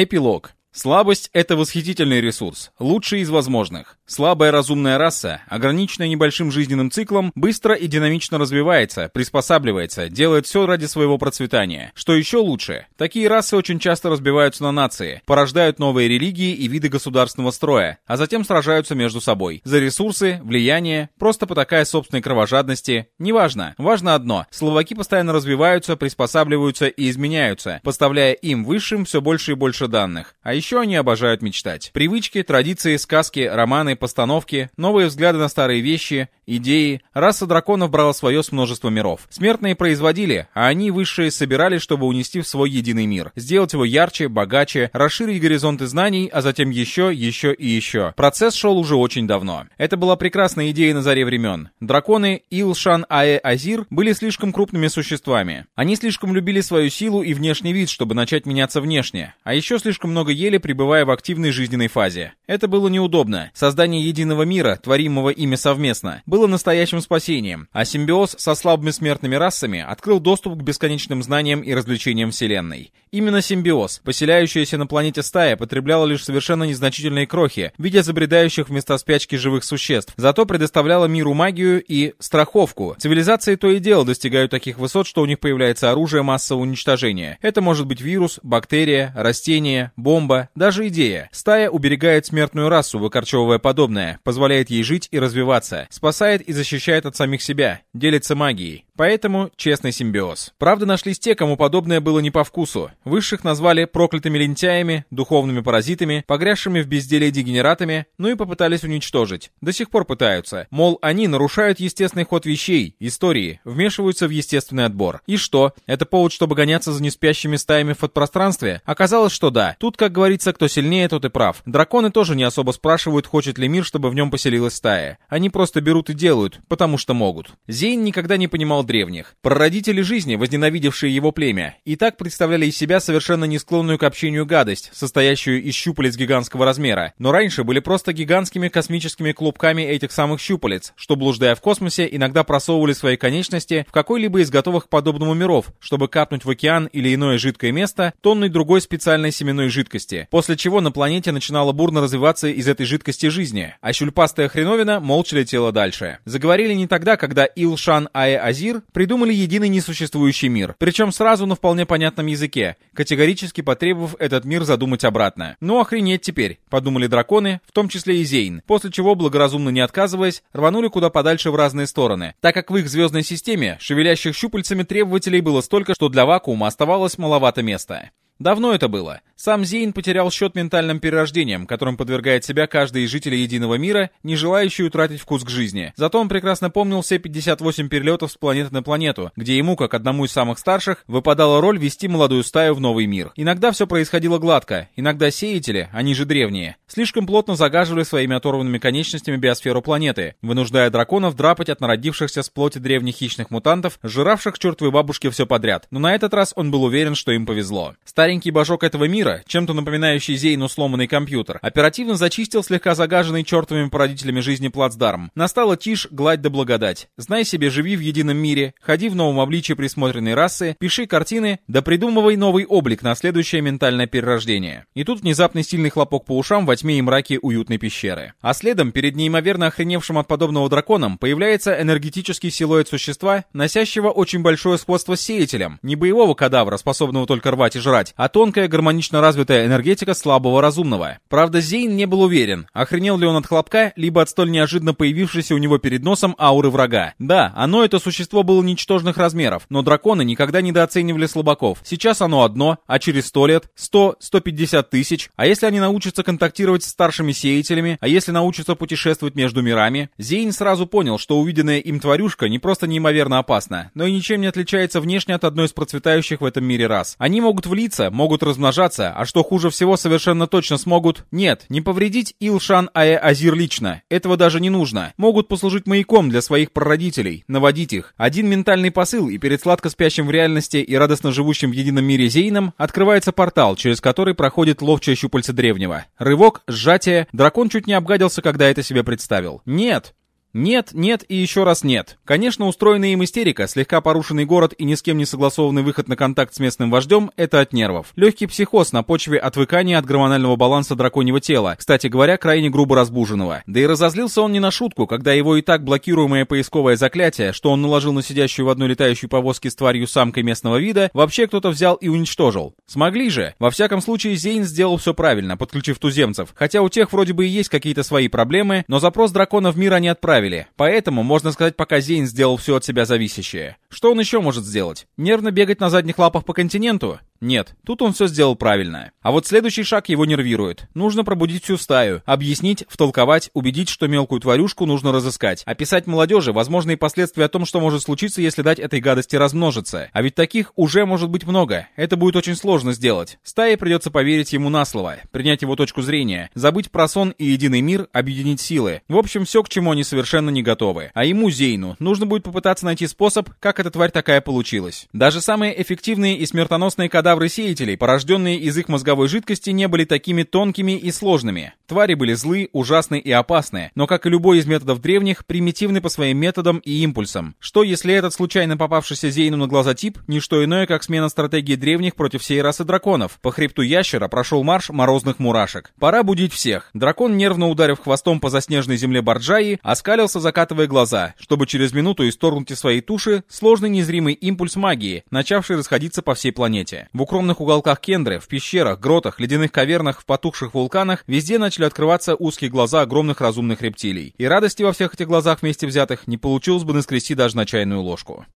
Эпилог. Слабость — это восхитительный ресурс, лучший из возможных. Слабая разумная раса, ограниченная небольшим жизненным циклом, быстро и динамично развивается, приспосабливается, делает все ради своего процветания. Что еще лучше? Такие расы очень часто разбиваются на нации, порождают новые религии и виды государственного строя, а затем сражаются между собой. За ресурсы, влияние, просто потакая собственной кровожадности. Неважно. Важно одно. Словаки постоянно развиваются, приспосабливаются и изменяются, поставляя им высшим все больше и больше данных. А еще они обожают мечтать. Привычки, традиции, сказки, романы, постановки, новые взгляды на старые вещи, идеи. Раса драконов брала свое с множества миров. Смертные производили, а они, высшие, собирали, чтобы унести в свой единый мир. Сделать его ярче, богаче, расширить горизонты знаний, а затем еще, еще и еще. Процесс шел уже очень давно. Это была прекрасная идея на заре времен. Драконы Илшан Аэ Азир были слишком крупными существами. Они слишком любили свою силу и внешний вид, чтобы начать меняться внешне. А еще слишком много ели, пребывая в активной жизненной фазе. Это было неудобно. Создание единого мира, творимого ими совместно, было настоящим спасением, а симбиоз со слабыми смертными расами открыл доступ к бесконечным знаниям и развлечениям Вселенной. Именно симбиоз, поселяющаяся на планете стая, потребляла лишь совершенно незначительные крохи, видя забредающих вместо спячки живых существ, зато предоставляла миру магию и страховку. Цивилизации то и дело достигают таких высот, что у них появляется оружие массового уничтожения. Это может быть вирус, бактерия, растение, бомба, даже идея. Стая уберегает смертную расу, выкорчевывая подобное, позволяет ей жить и развиваться, спасает и защищает от самих себя, делится магией. Поэтому честный симбиоз. Правда, нашлись те, кому подобное было не по вкусу. Высших назвали проклятыми лентяями, духовными паразитами, погрязшими в безделии дегенератами, ну и попытались уничтожить. До сих пор пытаются. Мол, они нарушают естественный ход вещей, истории, вмешиваются в естественный отбор. И что? Это повод, чтобы гоняться за неспящими стаями в подпространстве? Оказалось, что да. Тут, как говорится, кто сильнее, тот и прав. Драконы тоже не особо спрашивают, хочет ли мир, чтобы в нем поселилась стая. Они просто берут и делают, потому что могут. Зейн никогда не понимал древних. Прародители жизни, возненавидевшие его племя, и так представляли из себя совершенно не склонную к общению гадость, состоящую из щупалец гигантского размера, но раньше были просто гигантскими космическими клубками этих самых щупалец, что, блуждая в космосе, иногда просовывали свои конечности в какой-либо из готовых к подобному миров, чтобы капнуть в океан или иное жидкое место тонной другой специальной семенной жидкости, после чего на планете начинала бурно развиваться из этой жидкости жизни, а щульпастая хреновина молча летела дальше. Заговорили не тогда, когда Илшан Аэ Азир придумали единый несуществующий мир, причем сразу на вполне понятном языке, категорически потребовав этот мир задумать обратно. Ну охренеть теперь, подумали драконы, в том числе и Зейн, после чего, благоразумно не отказываясь, рванули куда подальше в разные стороны, так как в их звездной системе шевелящих щупальцами требователей было столько, что для вакуума оставалось маловато места. Давно это было. Сам Зейн потерял счет ментальным перерождениям, которым подвергает себя каждый из жителей Единого мира, не желающий утратить вкус к жизни. Зато он прекрасно помнил все 58 перелетов с планеты на планету, где ему, как одному из самых старших, выпадала роль вести молодую стаю в новый мир. Иногда все происходило гладко, иногда сеятели, они же древние, слишком плотно загаживали своими оторванными конечностями биосферу планеты, вынуждая драконов драпать от народившихся с плоти древних хищных мутантов, жиравших чертовой бабушке все подряд. Но на этот раз он был уверен, что им повезло. Старенький божок этого мира, чем-то напоминающий Зейну сломанный компьютер, оперативно зачистил слегка загаженный чертовыми породителями жизни плацдарм. Настала тишь, гладь да благодать. Знай себе, живи в едином мире, ходи в новом обличии присмотренной расы, пиши картины, да придумывай новый облик на следующее ментальное перерождение. И тут внезапный сильный хлопок по ушам во тьме и мраке уютной пещеры. А следом, перед неимоверно охреневшим от подобного драконом, появляется энергетический силуэт существа, носящего очень большое сходство с сеятелем. Не боевого кадавра, способного только рвать и жрать, а тонкая гармонично развитая энергетика слабого разумного. Правда, Зейн не был уверен, охренел ли он от хлопка, либо от столь неожиданно появившейся у него перед носом ауры врага. Да, оно, это существо, было ничтожных размеров, но драконы никогда недооценивали слабаков. Сейчас оно одно, а через сто лет, сто, сто пятьдесят тысяч, а если они научатся контактировать с старшими сеятелями, а если научатся путешествовать между мирами, Зейн сразу понял, что увиденная им тварюшка не просто неимоверно опасна, но и ничем не отличается внешне от одной из процветающих в этом мире рас. Они могут влиться, могут размножаться, а что хуже всего совершенно точно смогут... Нет, не повредить Илшан Аэ Азир лично. Этого даже не нужно. Могут послужить маяком для своих прародителей, наводить их. Один ментальный посыл, и перед сладко спящим в реальности и радостно живущим в едином мире Зейном открывается портал, через который проходит ловчая щупальце древнего. Рывок, сжатие. Дракон чуть не обгадился, когда это себе представил. Нет, Нет, нет и еще раз нет. Конечно, устроенная им истерика, слегка порушенный город и ни с кем не согласованный выход на контакт с местным вождем – это от нервов. Легкий психоз на почве отвыкания от гормонального баланса драконьего тела, кстати говоря, крайне грубо разбуженного. Да и разозлился он не на шутку, когда его и так блокируемое поисковое заклятие, что он наложил на сидящую в одной летающей повозке с тварью самкой местного вида, вообще кто-то взял и уничтожил. Смогли же. Во всяком случае, Зейн сделал все правильно, подключив туземцев. Хотя у тех вроде бы и есть какие-то свои проблемы, но запрос дракона в мир они отправили. Поэтому, можно сказать, пока Зейн сделал все от себя зависящее. Что он еще может сделать? Нервно бегать на задних лапах по континенту? Нет, тут он все сделал правильно. А вот следующий шаг его нервирует. Нужно пробудить всю стаю, объяснить, втолковать, убедить, что мелкую тварюшку нужно разыскать. Описать молодежи возможные последствия о том, что может случиться, если дать этой гадости размножиться. А ведь таких уже может быть много. Это будет очень сложно сделать. Стае придется поверить ему на слово, принять его точку зрения, забыть про сон и единый мир, объединить силы. В общем, все, к чему они совершенно не готовы. А ему, Зейну, нужно будет попытаться найти способ, как эта тварь такая получилась. Даже самые эффективные и смертоносные кадавры кадавры сеятелей, порожденные из их мозговой жидкости, не были такими тонкими и сложными. Твари были злы, ужасны и опасны, но, как и любой из методов древних, примитивны по своим методам и импульсам. Что, если этот случайно попавшийся Зейну на глаза тип, не что иное, как смена стратегии древних против всей расы драконов? По хребту ящера прошел марш морозных мурашек. Пора будить всех. Дракон, нервно ударив хвостом по заснеженной земле Барджаи, оскалился, закатывая глаза, чтобы через минуту исторгнуть из своей туши сложный незримый импульс магии, начавший расходиться по всей планете. В укромных уголках Кендры, в пещерах, гротах, ледяных кавернах, в потухших вулканах везде начали открываться узкие глаза огромных разумных рептилий. И радости во всех этих глазах вместе взятых не получилось бы наскрести даже на чайную ложку.